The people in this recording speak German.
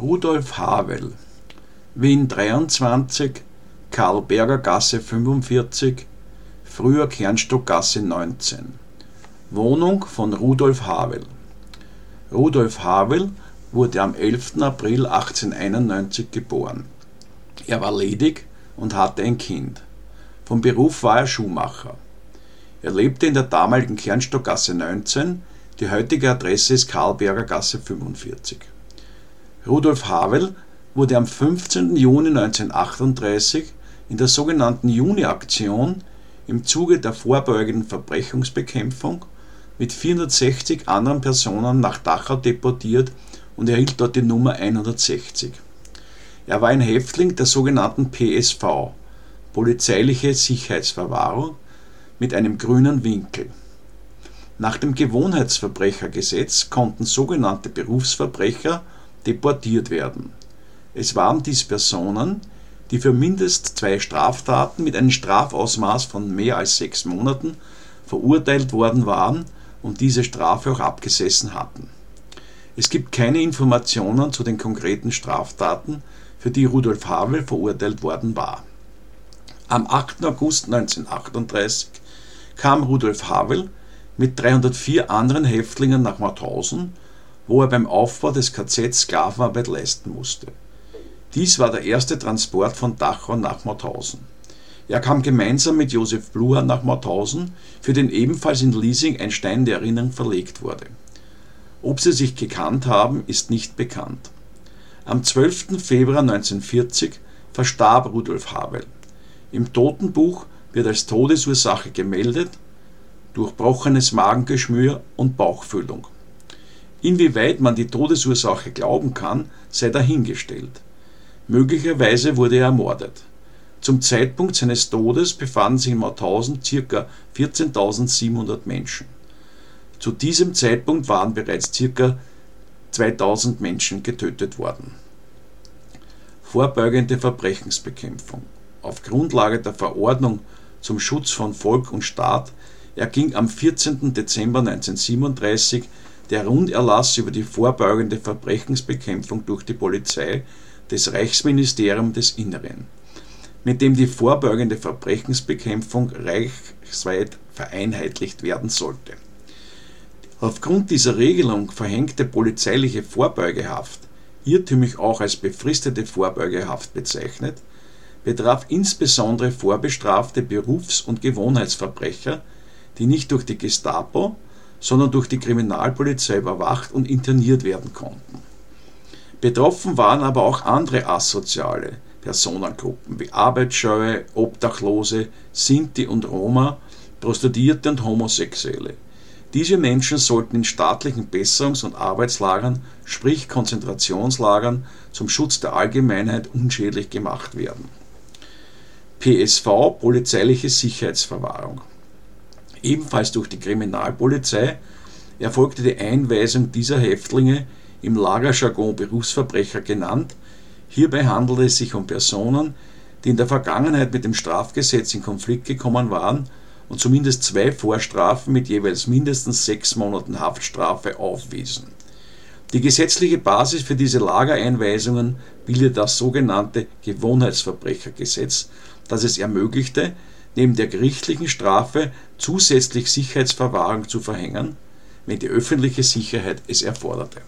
Rudolf Havel Wien 23 Karl-Berger Gasse 45 früher Kernstockgasse 19 Wohnung von Rudolf Havel Rudolf Havel wurde am 11. April 1891 geboren. Er war ledig und hatte ein Kind. Vom Beruf war er Schuhmacher. Er lebte in der damaligen Kernstockgasse 19, die heutige Adresse ist Karl-Berger Gasse 45. Rudolf Havel wurde am 15. Juni 1938 in der sogenannten Juni-Aktion im Zuge der vorbeugenden Verbrechungsbekämpfung mit 460 anderen Personen nach Dachau deportiert und erhielt dort die Nummer 160. Er war ein Häftling der sogenannten PSV, polizeiliche Sicherheitsverwahrung, mit einem grünen Winkel. Nach dem Gewohnheitsverbrechergesetz konnten sogenannte Berufsverbrecher deportiert werden. Es waren dies Personen, die für mindest zwei Straftaten mit einem Strafausmaß von mehr als sechs Monaten verurteilt worden waren und diese Strafe auch abgesessen hatten. Es gibt keine Informationen zu den konkreten Straftaten, für die Rudolf Havel verurteilt worden war. Am 8. August 1938 kam Rudolf Havel mit 304 anderen Häftlingen nach Mauthausen wo er beim Aufbau des KZ Sklavenarbeit leisten musste. Dies war der erste Transport von Dachau nach Mauthausen. Er kam gemeinsam mit Josef Bluher nach Mauthausen, für den ebenfalls in Liesing ein Stein der Erinnerung verlegt wurde. Ob sie sich gekannt haben, ist nicht bekannt. Am 12. Februar 1940 verstarb Rudolf Havel. Im Totenbuch wird als Todesursache gemeldet durchbrochenes Magengeschmür und Bauchfüllung. Inwieweit man die Todesursache glauben kann, sei dahingestellt. Möglicherweise wurde er ermordet. Zum Zeitpunkt seines Todes befanden sich in Mauthausen ca. 14.700 Menschen. Zu diesem Zeitpunkt waren bereits ca. 2000 Menschen getötet worden. Vorbeugende Verbrechensbekämpfung. Auf Grundlage der Verordnung zum Schutz von Volk und Staat erging am 14. Dezember 1937 der Runderlass über die vorbeugende Verbrechensbekämpfung durch die Polizei des Reichsministeriums des Inneren, mit dem die vorbeugende Verbrechensbekämpfung reichsweit vereinheitlicht werden sollte. Aufgrund dieser Regelung verhängte polizeiliche Vorbeugehaft, irrtümlich auch als befristete Vorbeugehaft bezeichnet, betraf insbesondere vorbestrafte Berufs- und Gewohnheitsverbrecher, die nicht durch die Gestapo, sondern durch die Kriminalpolizei überwacht und interniert werden konnten. Betroffen waren aber auch andere asoziale Personengruppen wie Arbeitsscheue, Obdachlose, Sinti und Roma, Prostituierte und Homosexuelle. Diese Menschen sollten in staatlichen Besserungs- und Arbeitslagern, sprich Konzentrationslagern, zum Schutz der Allgemeinheit unschädlich gemacht werden. PSV Polizeiliche Sicherheitsverwahrung Ebenfalls durch die Kriminalpolizei erfolgte die Einweisung dieser Häftlinge im Lagerjargon Berufsverbrecher genannt. Hierbei handelte es sich um Personen, die in der Vergangenheit mit dem Strafgesetz in Konflikt gekommen waren und zumindest zwei Vorstrafen mit jeweils mindestens sechs Monaten Haftstrafe aufwiesen. Die gesetzliche Basis für diese Lagereinweisungen bildet das sogenannte Gewohnheitsverbrechergesetz, das es ermöglichte, neben der gerichtlichen Strafe zusätzlich Sicherheitsverwahrung zu verhängen, wenn die öffentliche Sicherheit es erforderte